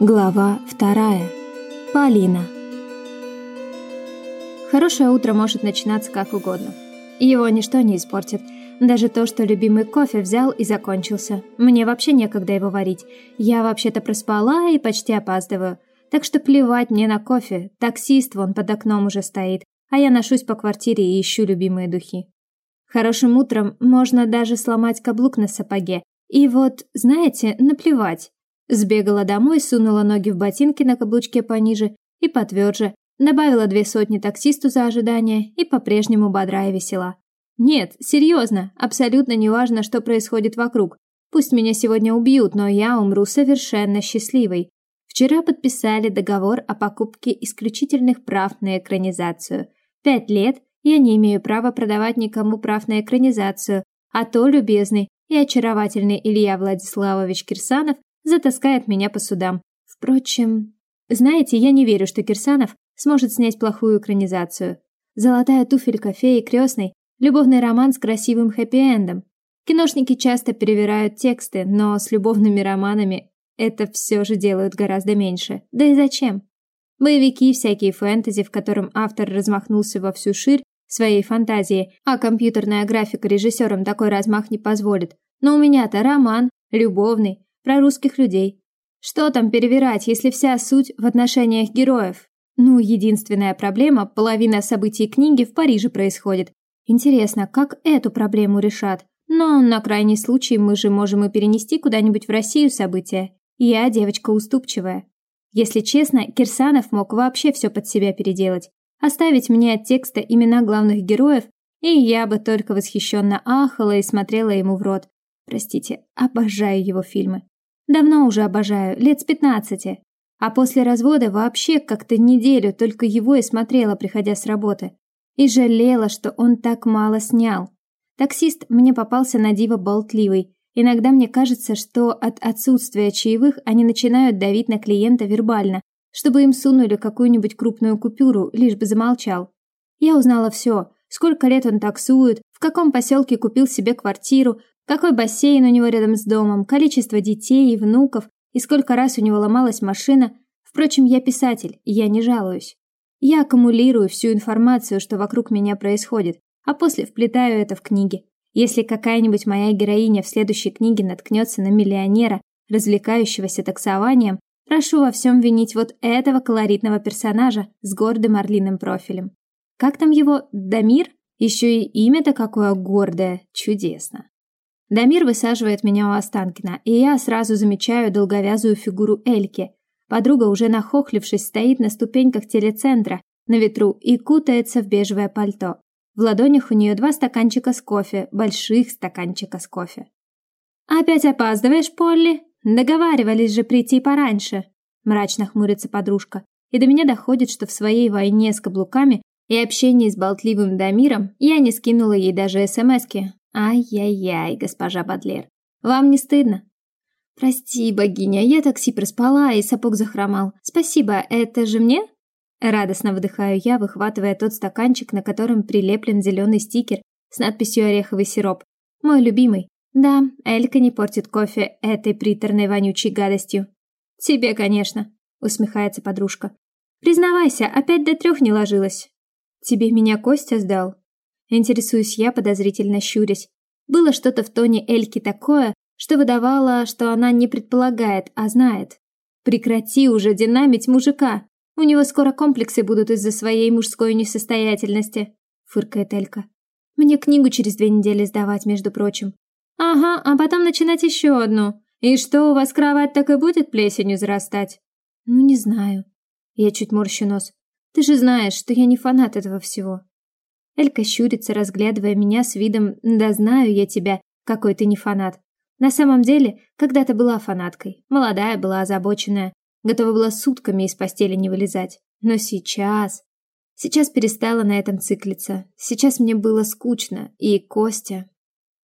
Глава вторая. Полина. Хорошее утро может начинаться как угодно. Его ничто не испортит. Даже то, что любимый кофе взял и закончился. Мне вообще некогда его варить. Я вообще-то проспала и почти опаздываю. Так что плевать мне на кофе. Таксист вон под окном уже стоит, а я ношусь по квартире и ищу любимые духи. Хорошим утром можно даже сломать каблук на сапоге. И вот, знаете, наплевать. Сбегала домой, сунула ноги в ботинки на каблучке пониже и потверже, добавила две сотни таксисту за ожидание и по-прежнему бодра и весела. Нет, серьезно, абсолютно неважно, что происходит вокруг. Пусть меня сегодня убьют, но я умру совершенно счастливой. Вчера подписали договор о покупке исключительных прав на экранизацию. Пять лет я не имею права продавать никому прав на экранизацию, а то любезный и очаровательный Илья Владиславович Кирсанов затаскает меня по судам. Впрочем, знаете, я не верю, что Кирсанов сможет снять плохую экранизацию. Золотая туфелька феи крестной, любовный роман с красивым хэппи-эндом. Киношники часто перевирают тексты, но с любовными романами это все же делают гораздо меньше. Да и зачем? Боевики, всякие фэнтези, в котором автор размахнулся во всю ширь своей фантазии, а компьютерная графика режиссерам такой размах не позволит. Но у меня-то роман, любовный, про русских людей. Что там перевирать, если вся суть в отношениях героев? Ну, единственная проблема – половина событий книги в Париже происходит. Интересно, как эту проблему решат? Но на крайний случай мы же можем и перенести куда-нибудь в Россию события. Я девочка уступчивая. Если честно, Кирсанов мог вообще все под себя переделать. Оставить мне от текста имена главных героев, и я бы только восхищенно ахала и смотрела ему в рот. Простите, обожаю его фильмы. Давно уже обожаю, лет с пятнадцати. А после развода вообще как-то неделю только его и смотрела, приходя с работы. И жалела, что он так мало снял. Таксист мне попался на диво болтливый. Иногда мне кажется, что от отсутствия чаевых они начинают давить на клиента вербально, чтобы им сунули какую-нибудь крупную купюру, лишь бы замолчал. Я узнала все. Сколько лет он таксует, в каком поселке купил себе квартиру, какой бассейн у него рядом с домом, количество детей и внуков, и сколько раз у него ломалась машина. Впрочем, я писатель, и я не жалуюсь. Я аккумулирую всю информацию, что вокруг меня происходит, а после вплетаю это в книги. Если какая-нибудь моя героиня в следующей книге наткнется на миллионера, развлекающегося таксованием, прошу во всем винить вот этого колоритного персонажа с гордым орлиным профилем. Как там его? Дамир? Еще и имя-то какое гордое, чудесно. Дамир высаживает меня у Останкина, и я сразу замечаю долговязую фигуру Эльки. Подруга, уже нахохлившись, стоит на ступеньках телецентра, на ветру, и кутается в бежевое пальто. В ладонях у нее два стаканчика с кофе, больших стаканчика с кофе. «Опять опаздываешь, Полли? Договаривались же прийти пораньше!» Мрачно хмурится подружка, и до меня доходит, что в своей войне с каблуками и общении с болтливым Дамиром я не скинула ей даже смски, Ай-яй-яй, госпожа Бадлер. Вам не стыдно? Прости, богиня, я такси проспала и сапог захромал. Спасибо, это же мне? Радостно выдыхаю я, выхватывая тот стаканчик, на котором прилеплен зеленый стикер с надписью «Ореховый сироп». Мой любимый. Да, Элька не портит кофе этой приторной вонючей гадостью. Тебе, конечно, усмехается подружка. Признавайся, опять до трех не ложилась. Тебе меня Костя сдал? Интересуюсь я, подозрительно щурясь. Было что-то в тоне Эльки такое, что выдавало, что она не предполагает, а знает. Прекрати уже динамить мужика. У него скоро комплексы будут из-за своей мужской несостоятельности, фыркает Элька. Мне книгу через две недели сдавать, между прочим. Ага, а потом начинать еще одну. И что, у вас кровать так и будет плесенью зарастать? Ну, не знаю. Я чуть морщу нос. Ты же знаешь, что я не фанат этого всего. Элька щурится, разглядывая меня с видом «Да знаю я тебя, какой ты не фанат». На самом деле, когда-то была фанаткой. Молодая была, озабоченная. Готова была сутками из постели не вылезать. Но сейчас... Сейчас перестала на этом циклиться. Сейчас мне было скучно. И Костя...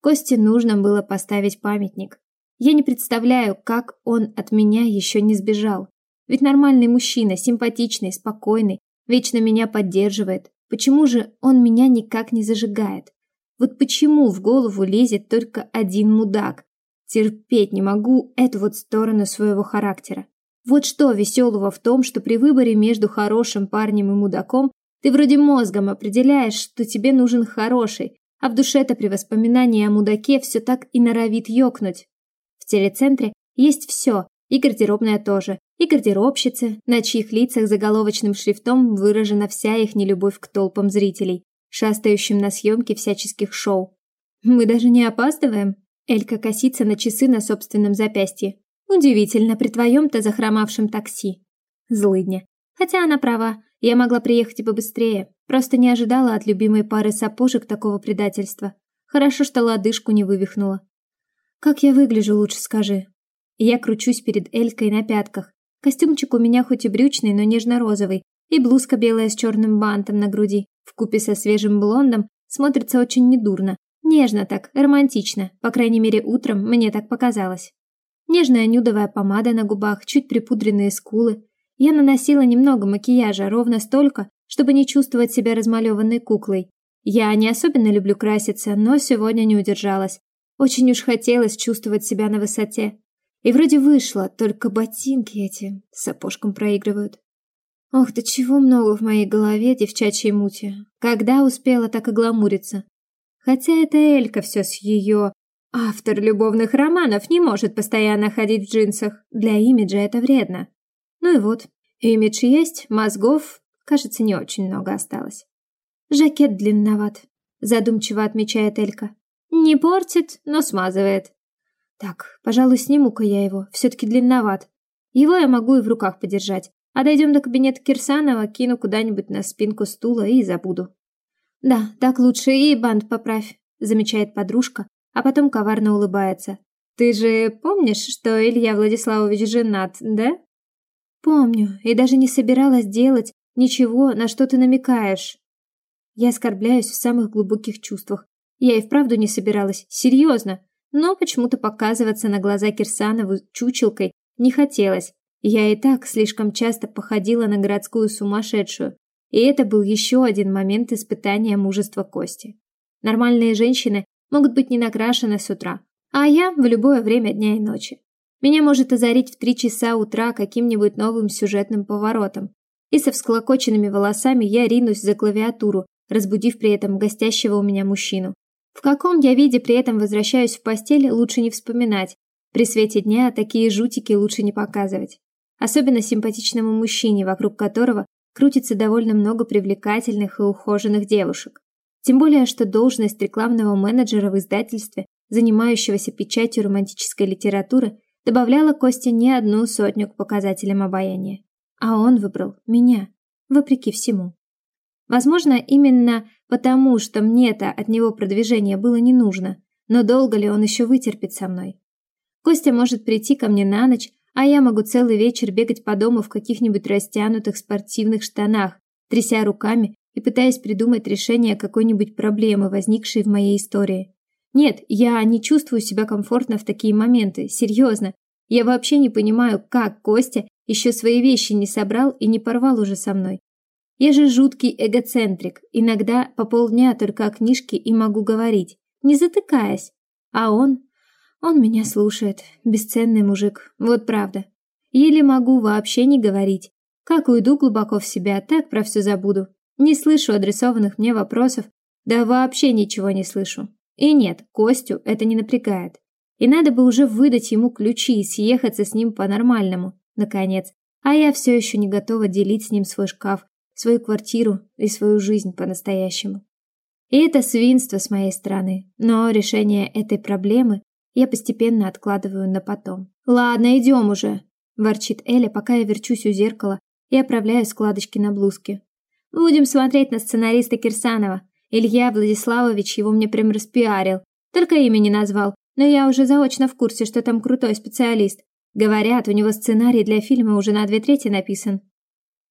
Косте нужно было поставить памятник. Я не представляю, как он от меня еще не сбежал. Ведь нормальный мужчина, симпатичный, спокойный, вечно меня поддерживает, Почему же он меня никак не зажигает? Вот почему в голову лезет только один мудак? Терпеть не могу эту вот сторону своего характера. Вот что веселого в том, что при выборе между хорошим парнем и мудаком ты вроде мозгом определяешь, что тебе нужен хороший, а в душе-то при воспоминании о мудаке все так и норовит ёкнуть. В телецентре есть все, и гардеробная тоже, и гардеробщицы, на чьих лицах заголовочным шрифтом выражена вся их нелюбовь к толпам зрителей, шастающим на съемке всяческих шоу. Мы даже не опаздываем. Элька косится на часы на собственном запястье. Удивительно, при твоем-то захромавшем такси. Злыдня. Хотя она права, я могла приехать и побыстрее, просто не ожидала от любимой пары сапожек такого предательства. Хорошо, что лодыжку не вывихнула. Как я выгляжу, лучше скажи. Я кручусь перед Элькой на пятках. Костюмчик у меня хоть и брючный, но нежно-розовый, и блузка белая с черным бантом на груди, вкупе со свежим блондом, смотрится очень недурно. Нежно так, романтично, по крайней мере утром мне так показалось. Нежная нюдовая помада на губах, чуть припудренные скулы. Я наносила немного макияжа, ровно столько, чтобы не чувствовать себя размалеванной куклой. Я не особенно люблю краситься, но сегодня не удержалась. Очень уж хотелось чувствовать себя на высоте. И вроде вышло, только ботинки эти сапожком проигрывают. Ох, да чего много в моей голове девчачьей мути. Когда успела так и гламуриться? Хотя это Элька все с ее... Автор любовных романов не может постоянно ходить в джинсах. Для имиджа это вредно. Ну и вот, имидж есть, мозгов, кажется, не очень много осталось. Жакет длинноват, задумчиво отмечает Элька. Не портит, но смазывает. Так, пожалуй, сниму-ка я его, все-таки длинноват. Его я могу и в руках подержать, а дойдем до кабинета Кирсанова, кину куда-нибудь на спинку стула и забуду. Да, так лучше и бант поправь, замечает подружка, а потом коварно улыбается. Ты же помнишь, что Илья Владиславович женат, да? Помню, и даже не собиралась делать ничего, на что ты намекаешь. Я оскорбляюсь в самых глубоких чувствах. Я и вправду не собиралась, серьезно, но почему-то показываться на глаза Кирсанову чучелкой не хотелось, я и так слишком часто походила на городскую сумасшедшую, и это был еще один момент испытания мужества Кости. Нормальные женщины могут быть не накрашены с утра, а я в любое время дня и ночи. Меня может озарить в три часа утра каким-нибудь новым сюжетным поворотом, и со всклокоченными волосами я ринусь за клавиатуру, разбудив при этом гостящего у меня мужчину. В каком я виде при этом возвращаюсь в постель, лучше не вспоминать. При свете дня такие жутики лучше не показывать особенно симпатичному мужчине, вокруг которого крутится довольно много привлекательных и ухоженных девушек. Тем более, что должность рекламного менеджера в издательстве, занимающегося печатью романтической литературы, добавляла Косте не одну сотню к показателям обаяния. А он выбрал меня, вопреки всему. Возможно, именно потому, что мне-то от него продвижение было не нужно, но долго ли он еще вытерпит со мной? Костя может прийти ко мне на ночь, а я могу целый вечер бегать по дому в каких-нибудь растянутых спортивных штанах, тряся руками и пытаясь придумать решение какой-нибудь проблемы, возникшей в моей истории. Нет, я не чувствую себя комфортно в такие моменты, серьезно. Я вообще не понимаю, как Костя еще свои вещи не собрал и не порвал уже со мной. Я же жуткий эгоцентрик, иногда по полдня только о книжке и могу говорить, не затыкаясь. А он он меня слушает, бесценный мужик, вот правда. Еле могу вообще не говорить. Как уйду глубоко в себя, так про все забуду. Не слышу адресованных мне вопросов, да вообще ничего не слышу. И нет, Костю это не напрягает. И надо бы уже выдать ему ключи и съехаться с ним по-нормальному, наконец. А я все еще не готова делить с ним свой шкаф, свою квартиру и свою жизнь по-настоящему. И это свинство с моей стороны, но решение этой проблемы я постепенно откладываю на потом. «Ладно, идем уже», – ворчит Эля, пока я верчусь у зеркала и оправляю складочки на блузке. «Будем смотреть на сценариста Кирсанова. Илья Владиславович его мне прям распиарил. Только имя не назвал, но я уже заочно в курсе, что там крутой специалист. Говорят, у него сценарий для фильма уже на две трети написан».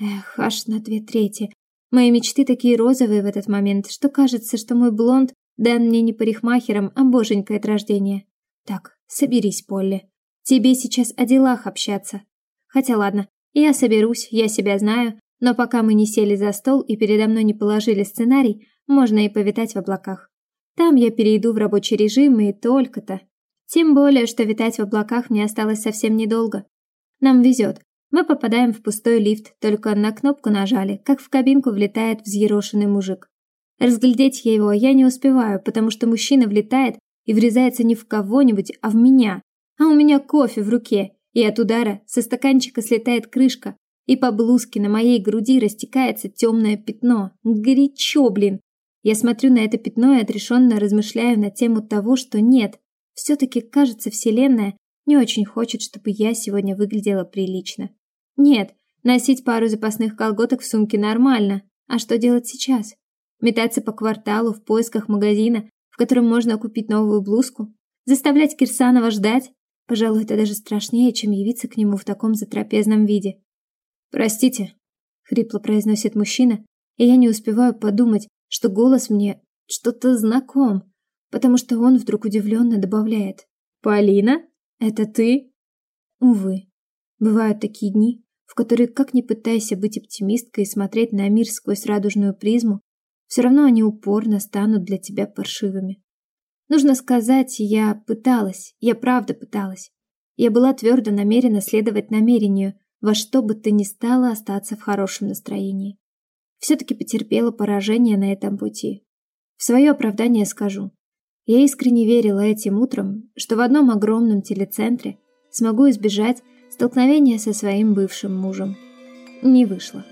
Эх, аж на две трети. Мои мечты такие розовые в этот момент, что кажется, что мой блонд дан мне не парикмахером, а боженькой от рождения. Так, соберись, Полли. Тебе сейчас о делах общаться. Хотя ладно, я соберусь, я себя знаю, но пока мы не сели за стол и передо мной не положили сценарий, можно и повитать в облаках. Там я перейду в рабочий режим и только-то. Тем более, что витать в облаках мне осталось совсем недолго. Нам везет. Мы попадаем в пустой лифт, только на кнопку нажали, как в кабинку влетает взъерошенный мужик. Разглядеть его я не успеваю, потому что мужчина влетает и врезается не в кого-нибудь, а в меня. А у меня кофе в руке, и от удара со стаканчика слетает крышка, и по блузке на моей груди растекается темное пятно. Горячо, блин. Я смотрю на это пятно и отрешенно размышляю на тему того, что нет. Все-таки, кажется, Вселенная не очень хочет, чтобы я сегодня выглядела прилично. Нет, носить пару запасных колготок в сумке нормально. А что делать сейчас? Метаться по кварталу в поисках магазина, в котором можно купить новую блузку? Заставлять Кирсанова ждать? Пожалуй, это даже страшнее, чем явиться к нему в таком затрапезном виде. «Простите», — хрипло произносит мужчина, и я не успеваю подумать, что голос мне что-то знаком, потому что он вдруг удивленно добавляет. «Полина? Это ты?» Увы, бывают такие дни, в которые, как ни пытайся быть оптимисткой и смотреть на мир сквозь радужную призму, все равно они упорно станут для тебя паршивыми. Нужно сказать, я пыталась, я правда пыталась. Я была твердо намерена следовать намерению, во что бы то ни стало остаться в хорошем настроении. Все-таки потерпела поражение на этом пути. В свое оправдание скажу. Я искренне верила этим утром, что в одном огромном телецентре смогу избежать столкновения со своим бывшим мужем. Не вышло.